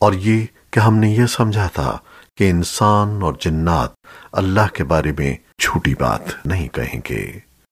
اور یہ کہ ہم نے یہ سمجھا تھا کہ انسان اور جنات اللہ کے بارے میں جھوٹی بات نہیں کہیں گے۔